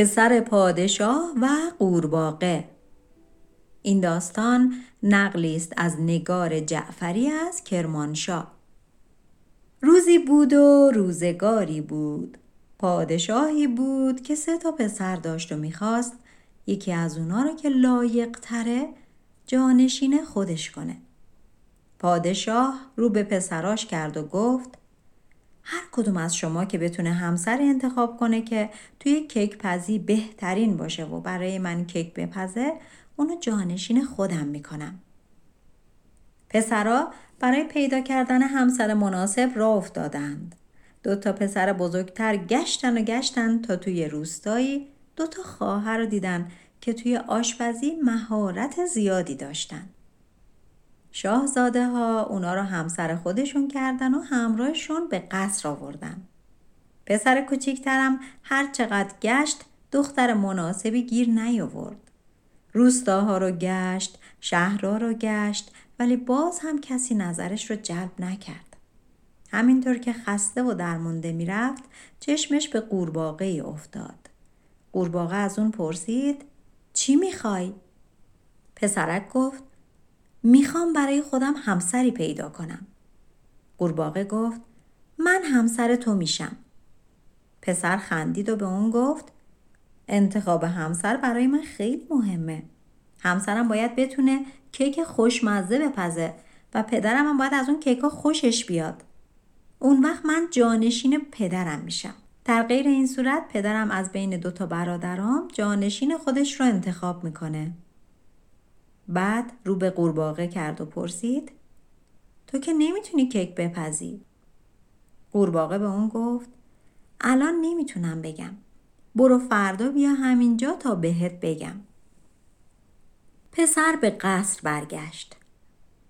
پسر پادشاه و قورباغه. این داستان نقلی است از نگار جعفری از کرمانشاه. روزی بود و روزگاری بود. پادشاهی بود که سه تا پسر داشت و می‌خواست یکی از اونا رو که لایق تره جانشین خودش کنه. پادشاه رو به پسراش کرد و گفت هر کدوم از شما که بتونه همسر انتخاب کنه که توی کیک پزی بهترین باشه و برای من کیک بپزه اونو جانشین خودم می‌کنم. پسرا برای پیدا کردن همسر مناسب را افتادند. دو تا پسر بزرگتر گشتن و گشتن تا توی روستایی دو تا خواهر رو دیدن که توی آشپزی مهارت زیادی داشتن. شاهزاده ها اونا رو همسر خودشون کردن و همراهشون به قصر آوردن. پسر کوچیکترم هر چقدر گشت دختر مناسبی گیر نیاورد. روستاها رو گشت، شهرها رو گشت ولی باز هم کسی نظرش رو جلب نکرد. همینطور که خسته و درمونده می‌رفت چشمش به قورباغه افتاد. قورباغه از اون پرسید چی می‌خوای؟ پسرک گفت می‌خوام برای خودم همسری پیدا کنم. قورباغه گفت من همسر تو میشم. پسر خندید و به اون گفت انتخاب همسر برای من خیلی مهمه. همسرم باید بتونه کیک خوشمزه بپزه و پدرم هم باید از اون کیک خوشش بیاد. اون وقت من جانشین پدرم میشم. در غیر این صورت پدرم از بین دوتا برادرام جانشین خودش رو انتخاب می‌کنه. بعد رو به قورباغه کرد و پرسید تو که نمی‌تونی کیک بپزی؟ قورباغه به اون گفت الان نمی‌تونم بگم. برو فردا بیا همینجا تا بهت بگم. پسر به قصر برگشت.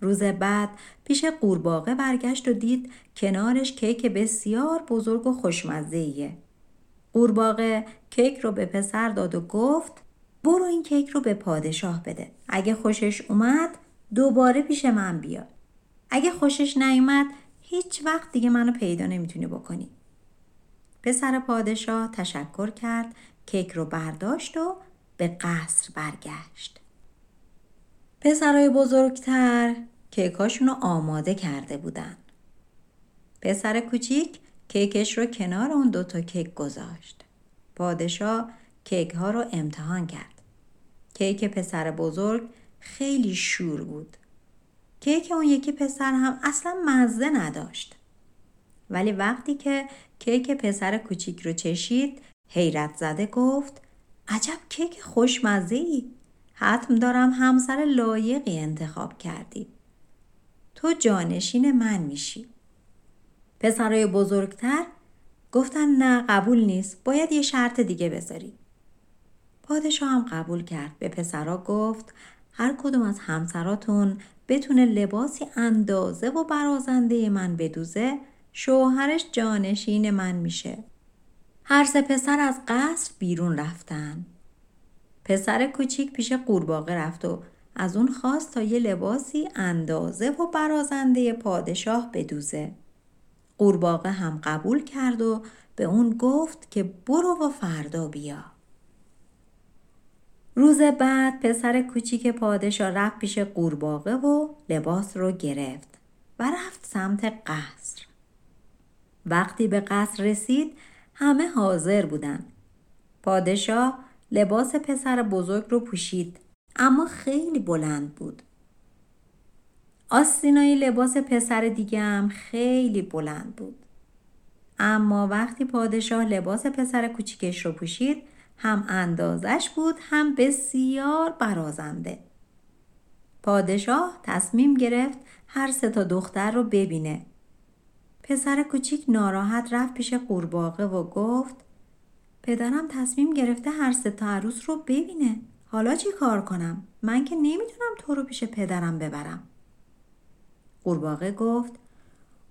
روز بعد پیش قورباغه برگشت و دید کنارش کیک بسیار بزرگ و خوشمزه ایه. قورباغه کیک رو به پسر داد و گفت برو این کیک رو به پادشاه بده. اگه خوشش اومد دوباره پیش من بیاد اگه خوشش نیومد هیچ وقت دیگه منو پیدا نمی‌تونی بکنی. پسر پادشاه تشکر کرد کیک رو برداشت و به قصر برگشت. پسرای بزرگتر کیکاشون رو آماده کرده بودن. پسر کوچیک کیکش رو کنار اون دوتا کیک گذاشت. پادشاه کیک ها رو امتحان کرد. کیک پسر بزرگ خیلی شور بود. کیک اون یکی پسر هم اصلا مزه نداشت. ولی وقتی که کیک پسر کوچیک رو چشید حیرت زده گفت عجب کیک خوشمزه ای. حتم دارم همسر لایقی انتخاب کردی. تو جانشین من میشی. پسرای بزرگتر گفتن نه قبول نیست. باید یه شرط دیگه بذاری. پادشاه هم قبول کرد. به پسرا گفت هر کدوم از همسراتون بتونه لباسی اندازه و برازنده من بدوزه شوهرش جانشین من میشه. هر سه پسر از قصر بیرون رفتن. پسر کوچیک پیش قورباغه رفت و از اون خواست تا یه لباسی اندازه و برازنده پادشاه بدوزه. قورباغه هم قبول کرد و به اون گفت که برو و فردا بیا. روز بعد پسر کوچیک پادشاه رفت پیش قورباغه و لباس رو گرفت و رفت سمت قصر. وقتی به قصر رسید همه حاضر بودن. پادشاه لباس پسر بزرگ رو پوشید اما خیلی بلند بود. آستینای لباس پسر دیگه هم خیلی بلند بود. اما وقتی پادشاه لباس پسر کوچیکش رو پوشید هم اندازش بود هم بسیار برازنده پادشاه تصمیم گرفت هر سه تا دختر رو ببینه. پسر کوچیک ناراحت رفت پیش قورباغه و گفت پدرم تصمیم گرفته هر سه تا عروس رو ببینه. حالا چی کار کنم؟ من که نمی‌تونم تو رو پیش پدرم ببرم. قورباغه گفت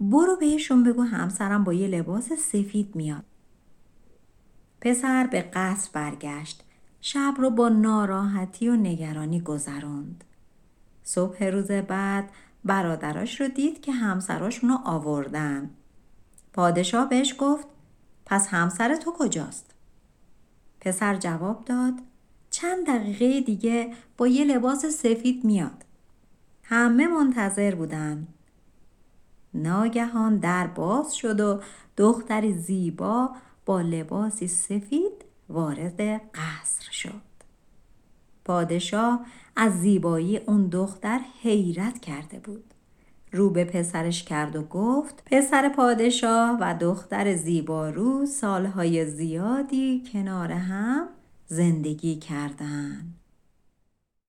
برو بهشون بگو همسرم با یه لباس سفید میاد. پسر به قصر برگشت. شب رو با ناراحتی و نگرانی گذراند. صبح روز بعد برادراش رو دید که همسراشون رو آوردن. پادشاه بهش گفت پس همسر تو کجاست؟ پسر جواب داد چند دقیقه دیگه با یه لباس سفید میاد. همه منتظر بودن. ناگهان در باز شد و دختری زیبا با لباسی سفید وارد قصر شد. پادشاه از زیبایی اون دختر حیرت کرده بود. رو به پسرش کرد و گفت پسر پادشاه و دختر زیبارو سالهای زیادی کنار هم زندگی کردن.